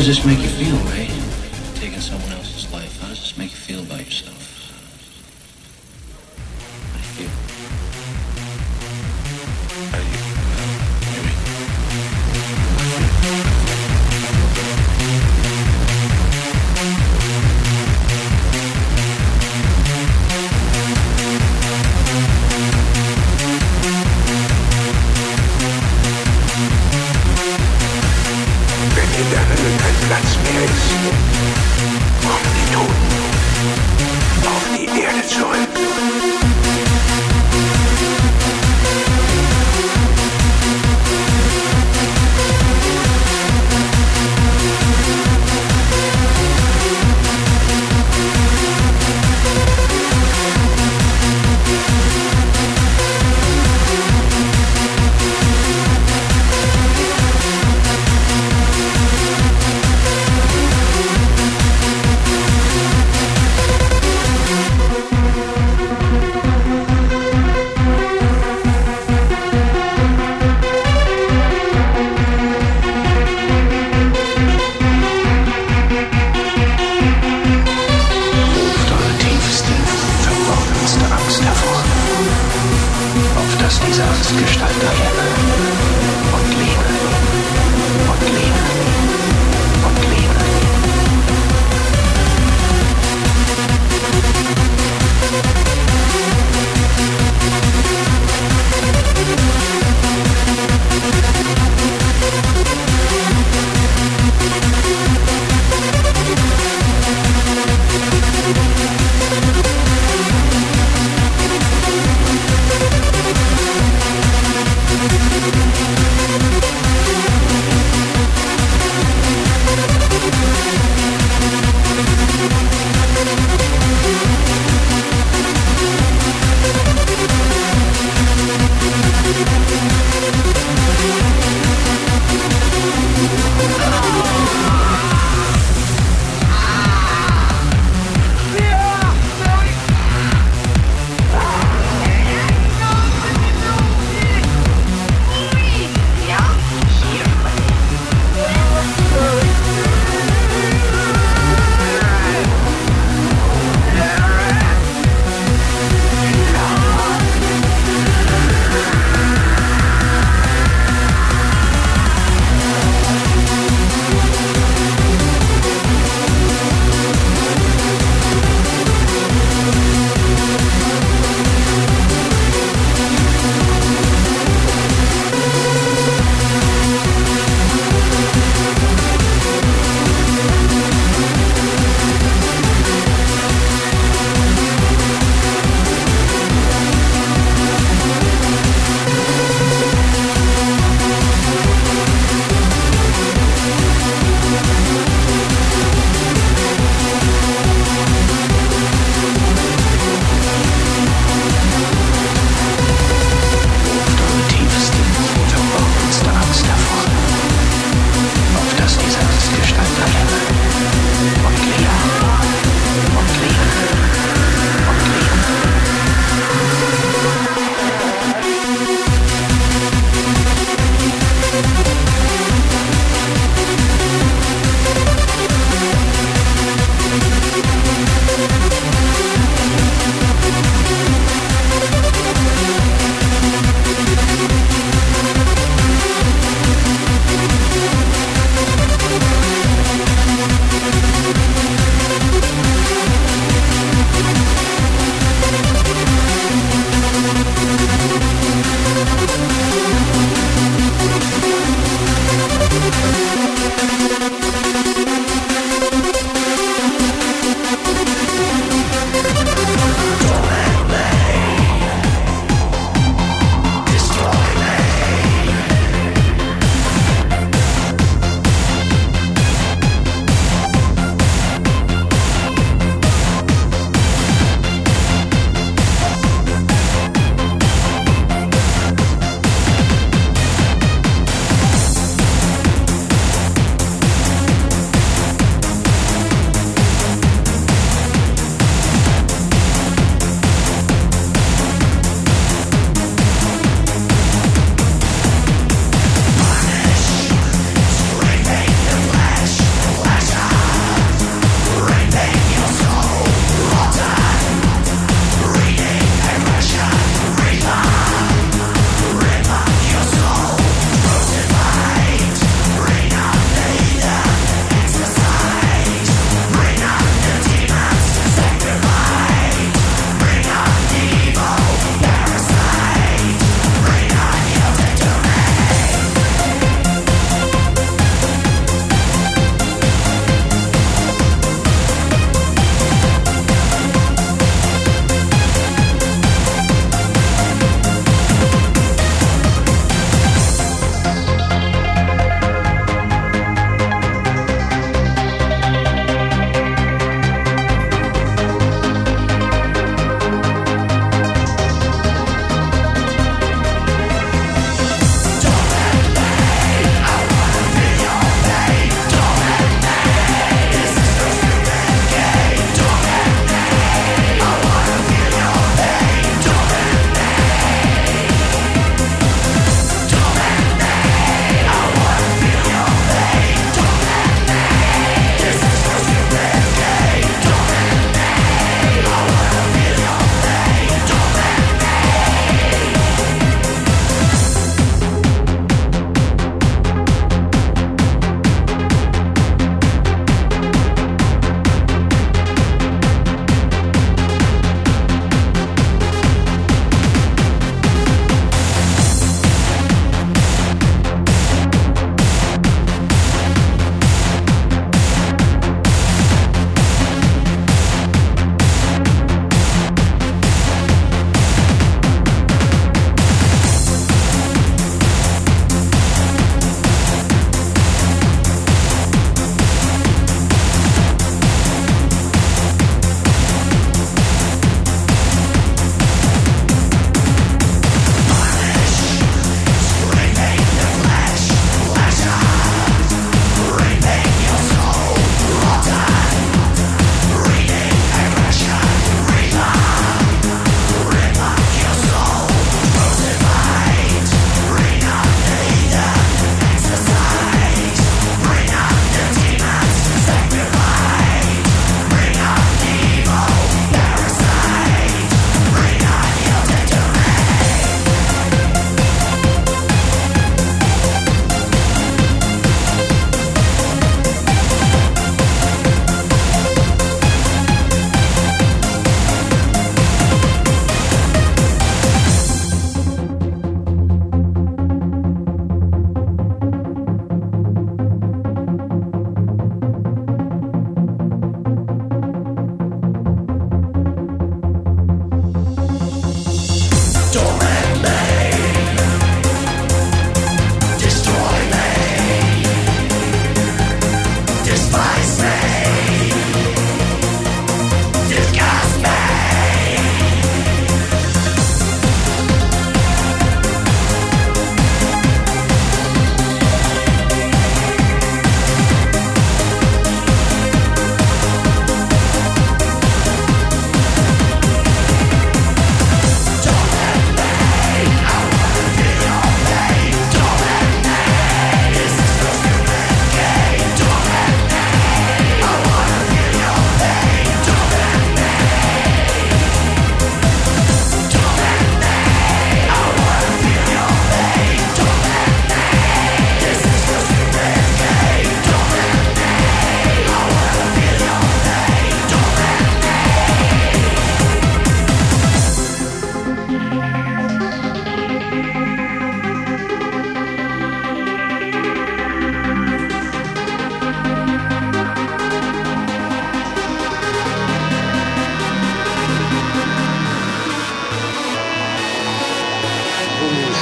does this make you feel, Ray?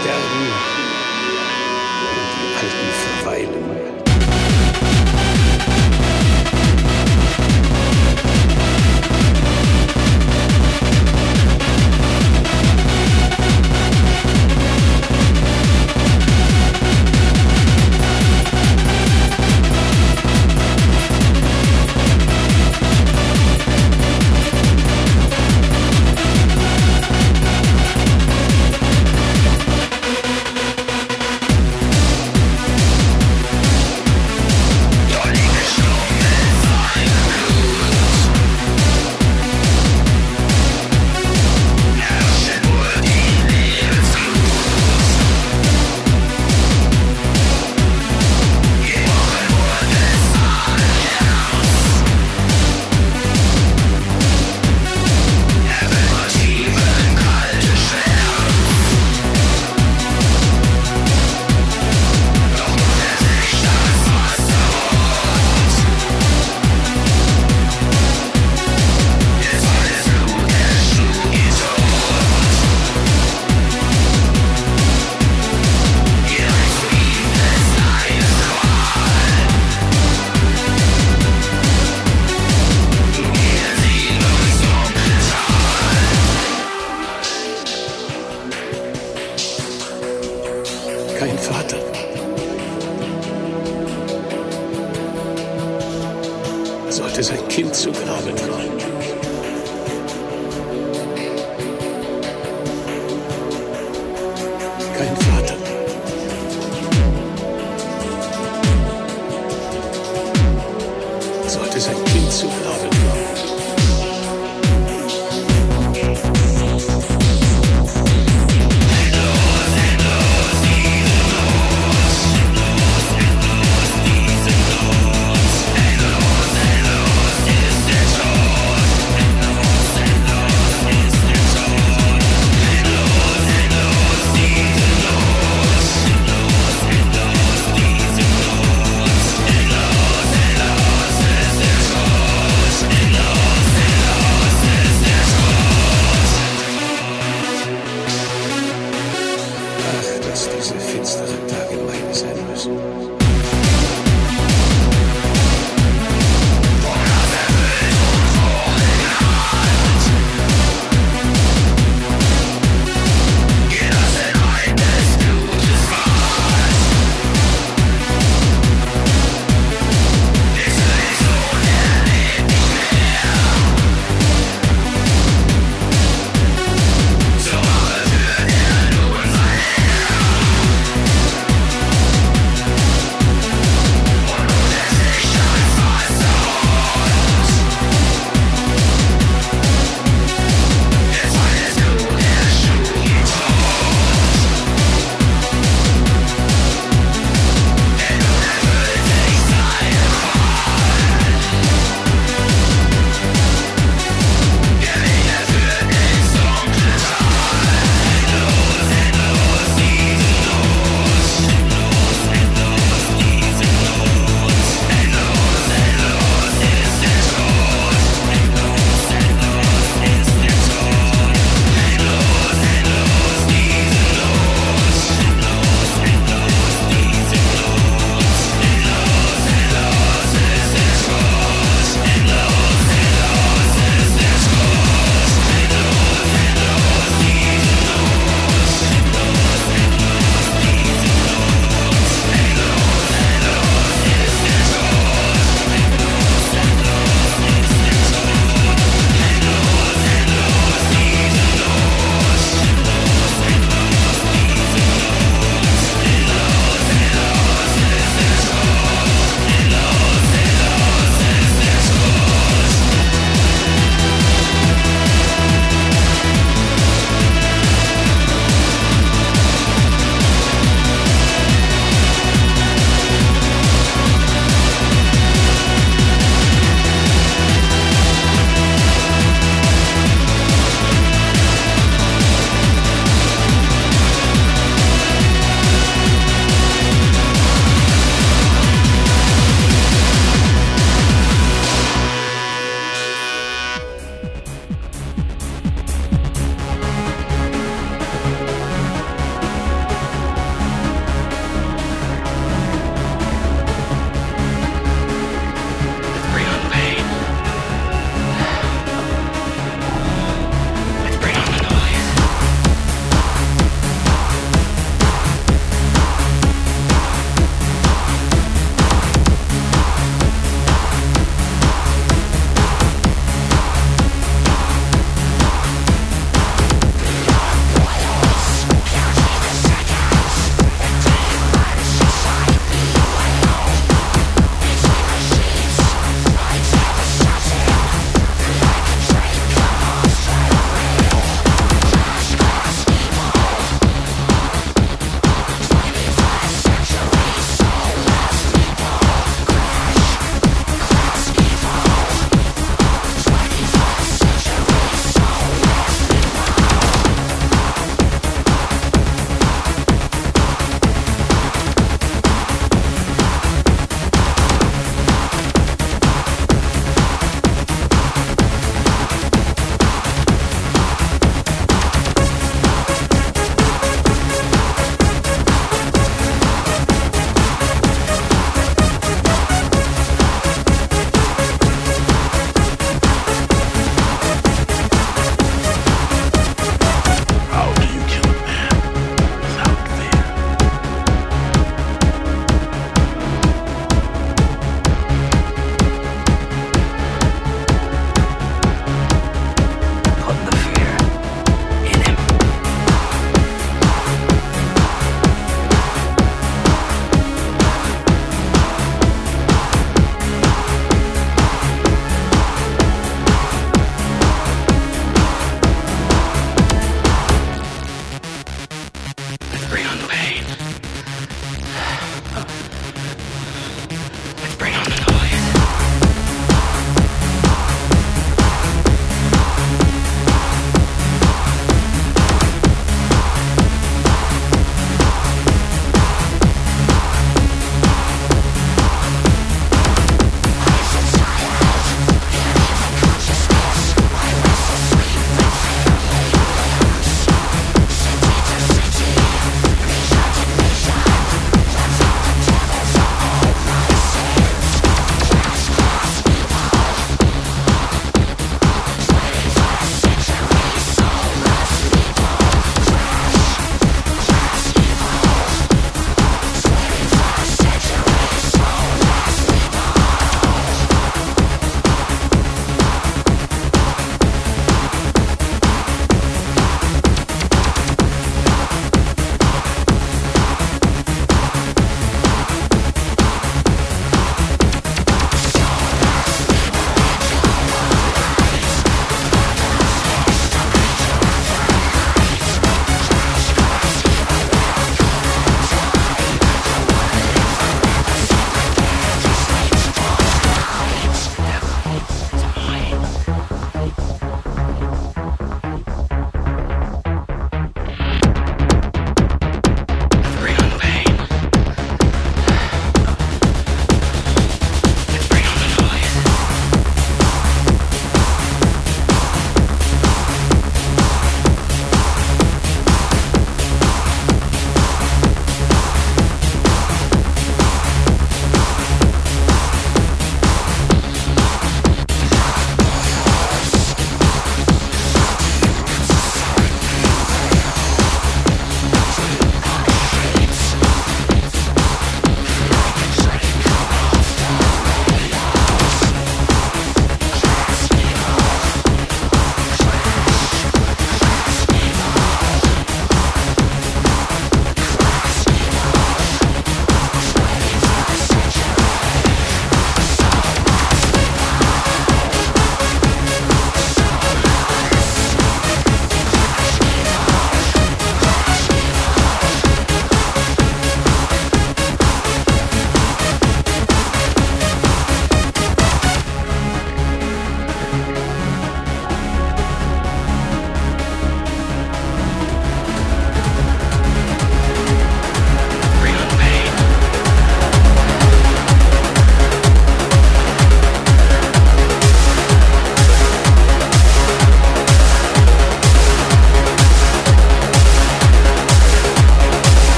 sterben und die Alten verweilen.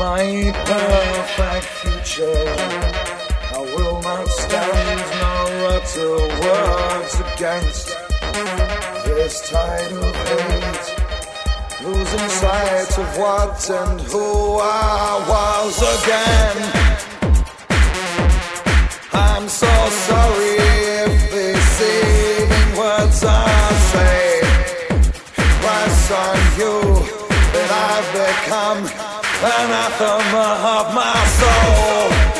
my perfect future. I will not stand no utter words against this tide of hate, losing sight of what and who I was again. I'm so sorry if these evening words I say. If on you, that I've become anathema of my soul.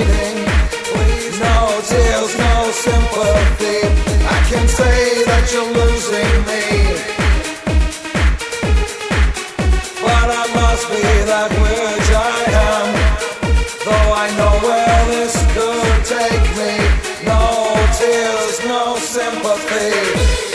sympathy.